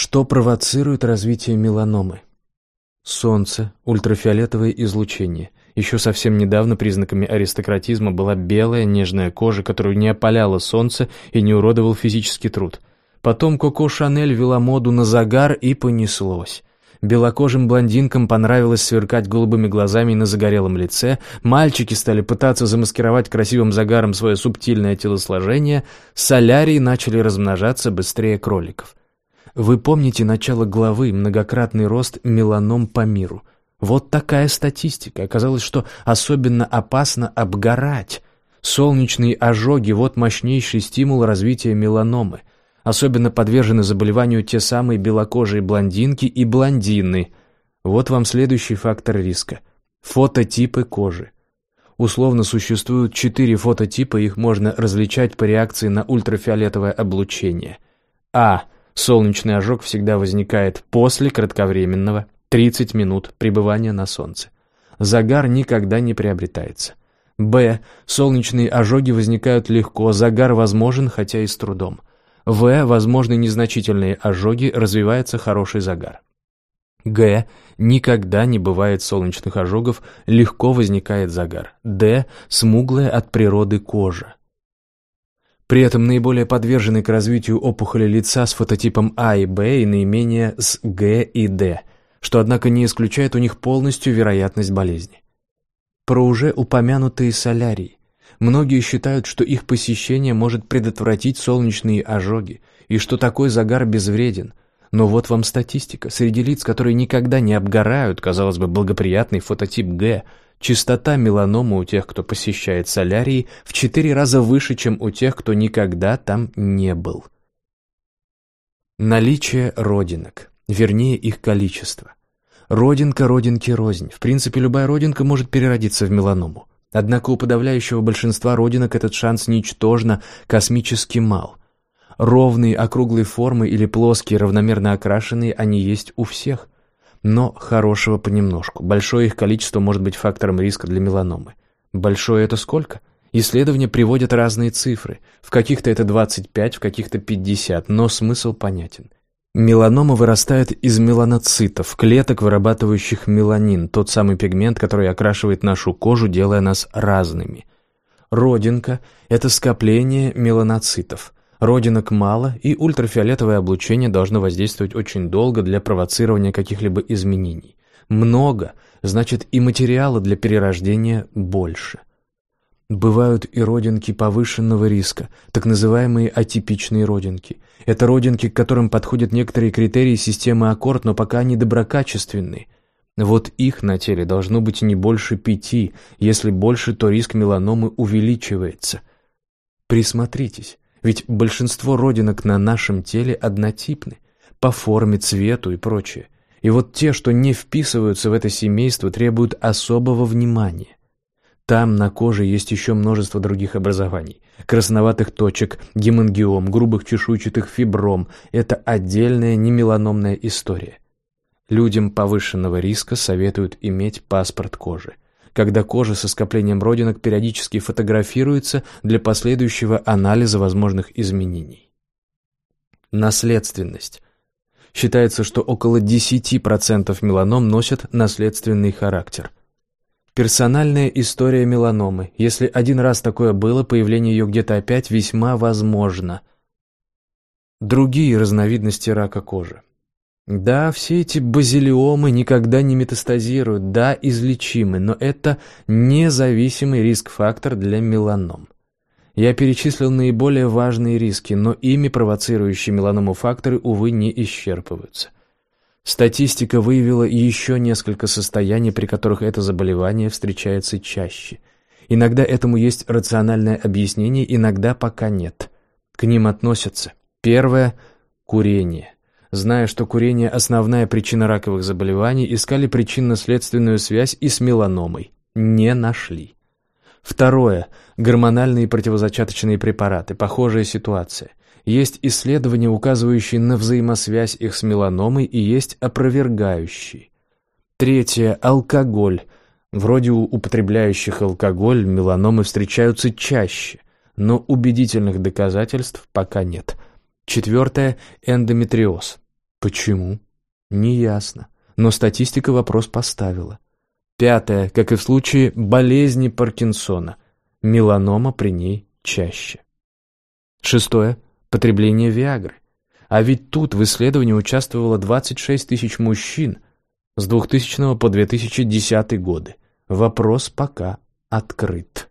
Что провоцирует развитие меланомы? Солнце, ультрафиолетовое излучение. Еще совсем недавно признаками аристократизма была белая нежная кожа, которую не опаляло солнце и не уродовал физический труд. Потом Коко Шанель вела моду на загар и понеслось. Белокожим блондинкам понравилось сверкать голубыми глазами на загорелом лице, мальчики стали пытаться замаскировать красивым загаром свое субтильное телосложение, солярии начали размножаться быстрее кроликов. Вы помните начало главы «Многократный рост меланом по миру». Вот такая статистика. Оказалось, что особенно опасно обгорать. Солнечные ожоги – вот мощнейший стимул развития меланомы. Особенно подвержены заболеванию те самые белокожие блондинки и блондины. Вот вам следующий фактор риска. Фототипы кожи. Условно существуют четыре фототипа, их можно различать по реакции на ультрафиолетовое облучение. А – Солнечный ожог всегда возникает после кратковременного 30 минут пребывания на солнце. Загар никогда не приобретается. Б. Солнечные ожоги возникают легко, загар возможен, хотя и с трудом. В. Возможны незначительные ожоги, развивается хороший загар. Г. Никогда не бывает солнечных ожогов, легко возникает загар. Д. Смуглая от природы кожа. При этом наиболее подвержены к развитию опухоли лица с фототипом А и Б и наименее с Г и Д, что, однако, не исключает у них полностью вероятность болезни. Про уже упомянутые солярии. Многие считают, что их посещение может предотвратить солнечные ожоги, и что такой загар безвреден. Но вот вам статистика. Среди лиц, которые никогда не обгорают, казалось бы, благоприятный фототип Г – Частота меланомы у тех, кто посещает солярии, в четыре раза выше, чем у тех, кто никогда там не был. Наличие родинок, вернее их количество. Родинка родинки рознь. В принципе, любая родинка может переродиться в меланому. Однако у подавляющего большинства родинок этот шанс ничтожно космически мал. Ровные, округлые формы или плоские, равномерно окрашенные они есть у всех – но хорошего понемножку. Большое их количество может быть фактором риска для меланомы. Большое это сколько? Исследования приводят разные цифры. В каких-то это 25, в каких-то 50, но смысл понятен. Меланома вырастает из меланоцитов, клеток, вырабатывающих меланин, тот самый пигмент, который окрашивает нашу кожу, делая нас разными. Родинка – это скопление меланоцитов. Родинок мало, и ультрафиолетовое облучение должно воздействовать очень долго для провоцирования каких-либо изменений. Много, значит и материала для перерождения больше. Бывают и родинки повышенного риска, так называемые атипичные родинки. Это родинки, к которым подходят некоторые критерии системы аккорд, но пока они доброкачественные. Вот их на теле должно быть не больше пяти, если больше, то риск меланомы увеличивается. Присмотритесь. Ведь большинство родинок на нашем теле однотипны, по форме, цвету и прочее. И вот те, что не вписываются в это семейство, требуют особого внимания. Там на коже есть еще множество других образований. Красноватых точек, гемангиом, грубых чешуйчатых фибром – это отдельная немеланомная история. Людям повышенного риска советуют иметь паспорт кожи – когда кожа со скоплением родинок периодически фотографируется для последующего анализа возможных изменений. Наследственность. Считается, что около 10% меланом носят наследственный характер. Персональная история меланомы. Если один раз такое было, появление ее где-то опять весьма возможно. Другие разновидности рака кожи. Да, все эти базилиомы никогда не метастазируют, да, излечимы, но это независимый риск-фактор для меланом. Я перечислил наиболее важные риски, но ими провоцирующие меланому факторы, увы, не исчерпываются. Статистика выявила еще несколько состояний, при которых это заболевание встречается чаще. Иногда этому есть рациональное объяснение, иногда пока нет. К ним относятся первое – курение зная, что курение – основная причина раковых заболеваний, искали причинно-следственную связь и с меланомой. Не нашли. Второе. Гормональные противозачаточные препараты. Похожая ситуация. Есть исследования, указывающие на взаимосвязь их с меланомой, и есть опровергающие. Третье. Алкоголь. Вроде у употребляющих алкоголь меланомы встречаются чаще, но убедительных доказательств пока нет. Четвертое – эндометриоз. Почему? Неясно. Но статистика вопрос поставила. Пятое, как и в случае болезни Паркинсона. Меланома при ней чаще. Шестое. Потребление Виагры. А ведь тут в исследовании участвовало 26 тысяч мужчин с 2000 по 2010 годы. Вопрос пока открыт.